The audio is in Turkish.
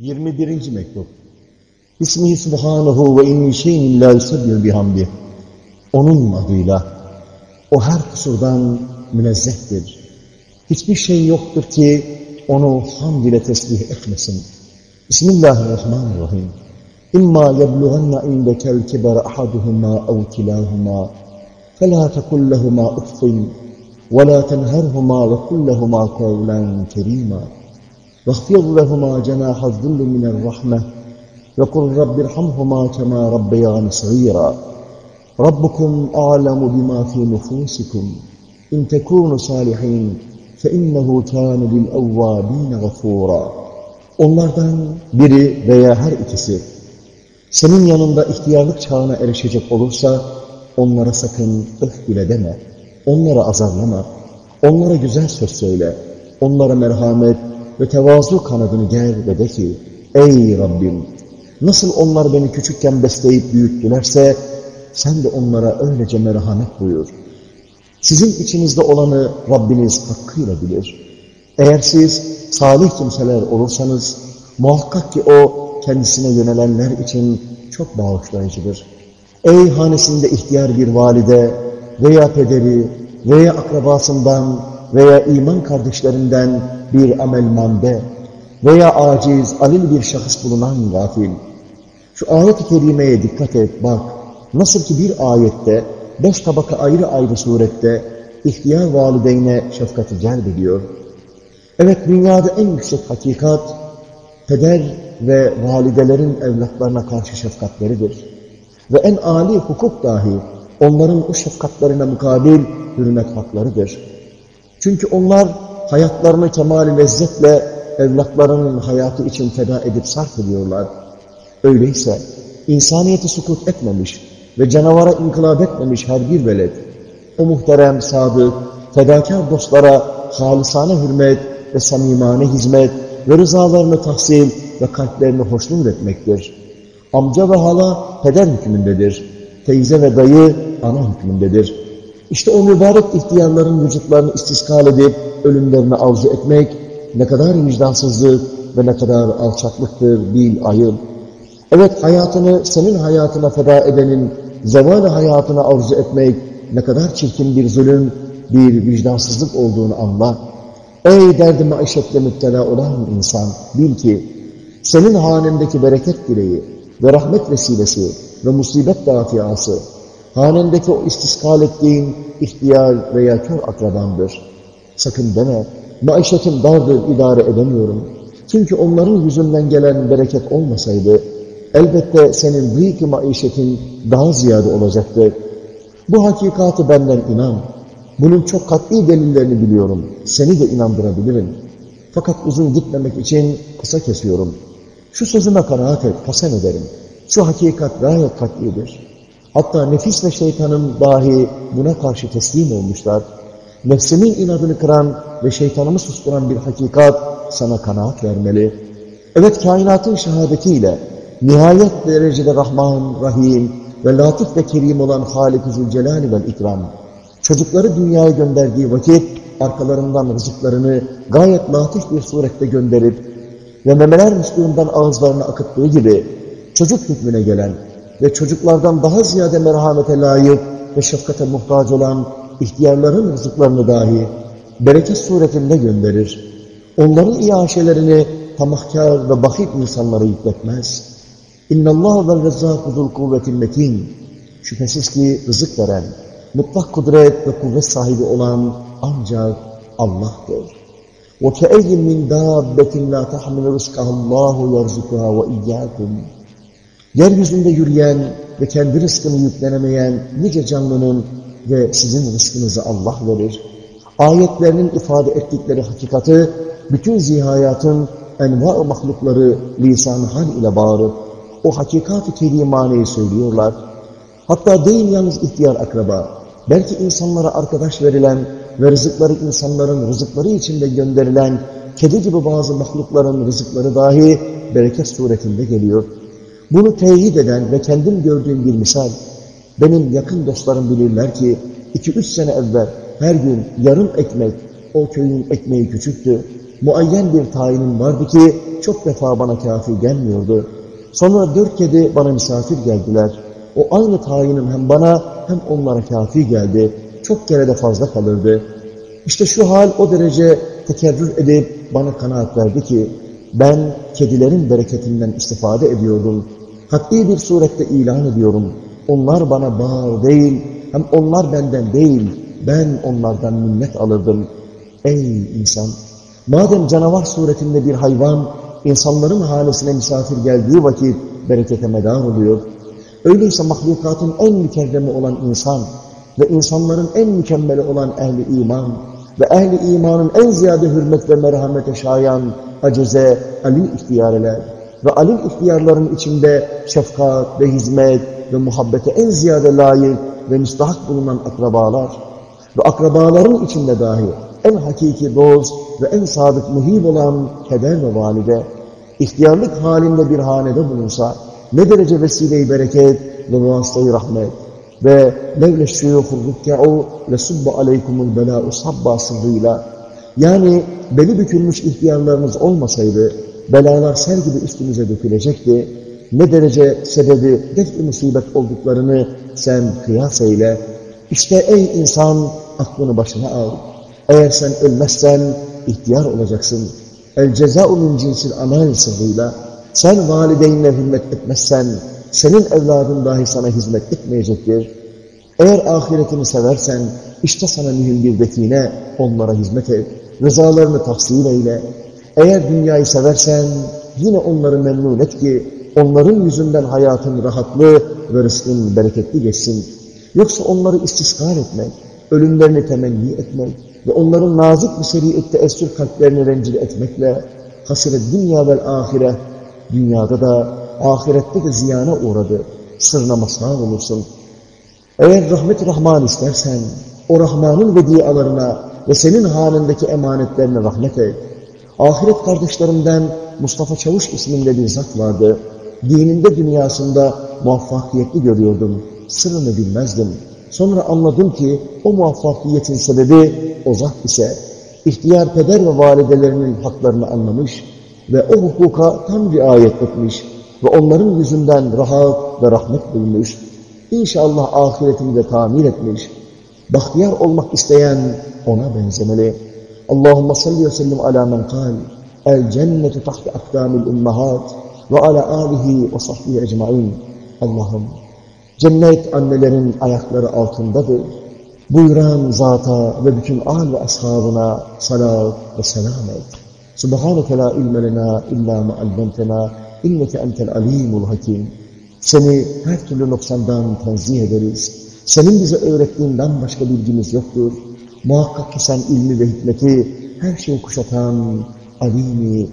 21. mektup. Bismihi subhanahu ve inni şeyin la yusabbih bihamdi. Onun adıyla o her kusurdan münezzehtir. Hiçbir şey yoktur ki onu hamd ile tesbih etmesin. Bismillahirrahmanirrahim. İmma yeblughanna indekel kibara ahaduhuma ev kilahuma فلا تقل لهما اف ولا تنهرهما وقل لهما قولا كريما واخفض لهما جناح الذل من الرحمة وقل رب ارحمهما كما ربيان صغيرا ربكم أعلم بما في نفوسكم إن تكونوا صالحين فإنه كان للأوابين غفورا Onlardan biri veya her ikisi senin yanında ihtiyarlık çağına erişecek olursa onlara sakın öf bile deme. Onlara azarlama. Onlara güzel söz söyle. Onlara merhamet ve tevazu kanadını ger ve de ki Ey Rabbim! Nasıl onlar beni küçükken besleyip büyüttülerse sen de onlara öylece merhamet buyur. Sizin içinizde olanı Rabbiniz hakkıyla bilir. Eğer siz salih kimseler olursanız muhakkak ki o kendisine yönelenler için çok bağışlayıcıdır. Ey hanesinde ihtiyar bir valide veya pederi veya akrabasından veya iman kardeşlerinden bir amelmande veya aciz, alil bir şahıs bulunan gafil. Şu ayet-i kerimeye dikkat et, bak. Nasıl ki bir ayette beş tabaka ayrı ayrı surette ihtiyar valideyne şefkati celbediyor. Evet, dünyada en yüksek hakikat, peder ve validelerin evlatlarına karşı şefkatleridir. Ve en âli hukuk dahi onların o şefkatlerine mukabil hürmet haklarıdır. Çünkü onlar hayatlarını kemal lezzetle evlatlarının hayatı için feda edip sarf ediyorlar. Öyleyse insaniyeti sukut etmemiş ve canavara inkılap etmemiş her bir velet, o muhterem, sadık, fedakar dostlara halisane hürmet ve samimane hizmet ve rızalarını tahsil ve kalplerini hoşnut etmektir. Amca ve hala peder hükmündedir. Teyze ve dayı ana hükmündedir. İşte o mübarek ihtiyarların vücutlarını istiskal edip ölümlerini arzu etmek ne kadar vicdansızlık ve ne kadar alçaklıktır bil ayıl. Evet hayatını senin hayatına feda edenin zeval hayatına arzu etmek ne kadar çirkin bir zulüm, bir vicdansızlık olduğunu anla. Ey derdi maişetle müptela olan insan bil ki senin hanendeki bereket dileği ve rahmet vesilesi ve musibet dafiası hanendeki o istiskal ettiğin ihtiyar veya kör akrabandır. Sakın deme, maişetim dardır, idare edemiyorum. Çünkü onların yüzünden gelen bereket olmasaydı, elbette senin büyük maişetin daha ziyade olacaktı. Bu hakikati benden inan. Bunun çok katli delillerini biliyorum. Seni de inandırabilirim. Fakat uzun gitmemek için kısa kesiyorum. Şu sözüme kanaat et, kasem ederim. Şu hakikat gayet katlidir. Hatta nefis ve şeytanım dahi buna karşı teslim olmuşlar. Nefsimin inadını kıran ve şeytanımı susturan bir hakikat sana kanaat vermeli. Evet kainatın şehadetiyle nihayet derecede Rahman, Rahim ve Latif ve Kerim olan Halik-i Zülcelal ve İkram. Çocukları dünyaya gönderdiği vakit arkalarından rızıklarını gayet latif bir surette gönderip ve memeler musluğundan ağızlarına akıttığı gibi çocuk hükmüne gelen ve çocuklardan daha ziyade merhamete layık ve şefkate muhtaç olan ihtiyarların rızıklarını dahi bereket suretinde gönderir. Onların iaşelerini tamahkar ve bahit insanlara yükletmez. اِنَّ اللّٰهَ وَالْرَزَّاقُ ذُو الْقُوَّةِ الْمَتِينَ Şüphesiz ki rızık veren, mutlak kudret ve kuvvet sahibi olan ancak Allah'tır. وَكَأَيٍّ مِّنْ دَابَّةٍ لَا تَحْمِلُ رِزْقَهَا اللّٰهُ يَرْزُقُهَا وَاِيَّاكُمْ Yeryüzünde yürüyen ve kendi rızkını yüklenemeyen nice canlının ve sizin rızkınızı Allah verir. Ayetlerinin ifade ettikleri hakikati bütün zihayatın enva mahlukları lisan hal ile bağırıp o hakikat-ı kerimaneyi söylüyorlar. Hatta değil yalnız ihtiyar akraba, belki insanlara arkadaş verilen ve rızıkları insanların rızıkları içinde gönderilen kedi gibi bazı mahlukların rızıkları dahi bereket suretinde geliyor. Bunu teyit eden ve kendim gördüğüm bir misal, benim yakın dostlarım bilirler ki, iki üç sene evvel her gün yarım ekmek, o köyün ekmeği küçüktü, muayyen bir tayinim vardı ki çok defa bana kafi gelmiyordu. Sonra dört kedi bana misafir geldiler. O aynı tayinim hem bana hem onlara kafi geldi. Çok kere de fazla kalırdı. İşte şu hal o derece tekerrür edip bana kanaat verdi ki ben kedilerin bereketinden istifade ediyordum. Hatli bir surette ilan ediyorum. Onlar bana bağır değil, hem onlar benden değil, ben onlardan minnet alırdım. Ey insan! Madem canavar suretinde bir hayvan, insanların hanesine misafir geldiği vakit berekete medar oluyor, öyleyse mahlukatın en mükerremi olan insan ve insanların en mükemmeli olan ehli iman ve ehli imanın en ziyade hürmet ve merhamete şayan acize, alil ihtiyareler ve alil ihtiyarların içinde şefkat ve hizmet ve muhabbete en ziyade layık ve müstahak bulunan akrabalar ve akrabaların içinde dahi en hakiki dost ve en sadık muhib olan peder ve valide, ihtiyarlık halinde bir hanede bulunsa, ne derece vesile-i bereket ve vasıta rahmet ve levle şuyuhur rukkâ'u lesubba aleykumul belâ'u sabba sırrıyla yani beli bükülmüş ihtiyarlarınız olmasaydı belalar sel gibi üstünüze dökülecekti. Ne derece sebebi def musibet olduklarını sen kıyas eyle. İşte ey insan aklını başına al. Eğer sen ölmezsen ihtiyar olacaksın. El ceza'u cinsil amel sırrıyla sen valideynle hürmet etmezsen senin evladın dahi sana hizmet etmeyecektir. Eğer ahiretini seversen işte sana mühim bir define onlara hizmet et. Rızalarını tahsil eyle. Eğer dünyayı seversen yine onları memnun et ki onların yüzünden hayatın rahatlı ve rızkın bereketli geçsin. Yoksa onları istiskar etmek, ölümlerini temenni etmek ve onların nazik bir şeriyette esir kalplerini rencide etmekle hasiret dünya ve ahire, dünyada da ahirette de ziyana uğradı. Sırna mazhar olursun. Eğer rahmet Rahman istersen, o Rahman'ın vediyalarına ve senin halindeki emanetlerine rahmet et. Ahiret kardeşlerimden Mustafa Çavuş isminde bir zat vardı. Dininde dünyasında muvaffakiyetli görüyordum. Sırrını bilmezdim. Sonra anladım ki o muvaffakiyetin sebebi o zat ise ihtiyar peder ve validelerinin haklarını anlamış ve o hukuka tam riayet etmiş ve onların yüzünden rahat ve rahmet bulmuş. İnşallah ahiretini de tamir etmiş. Bahtiyar olmak isteyen ona benzemeli. Allahümme salli ve sellim ala men kal. El cennetu tahti akdamil ummahat ve ala alihi ve sahbihi ecmain. Allah'ım cennet annelerin ayakları altındadır. Buyuran zata ve bütün al ve ashabına salat ve selam et. Subhaneke la ilme lena illa ma allamtena inneke entel alimul hakim. Seni her türlü noksandan tenzih ederiz. Senin bize öğrettiğinden başka bilgimiz yoktur. Muhakkak ki sen ilmi ve hikmeti her şeyi kuşatan alimi